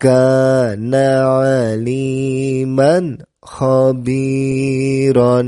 كان عليما خبيرا.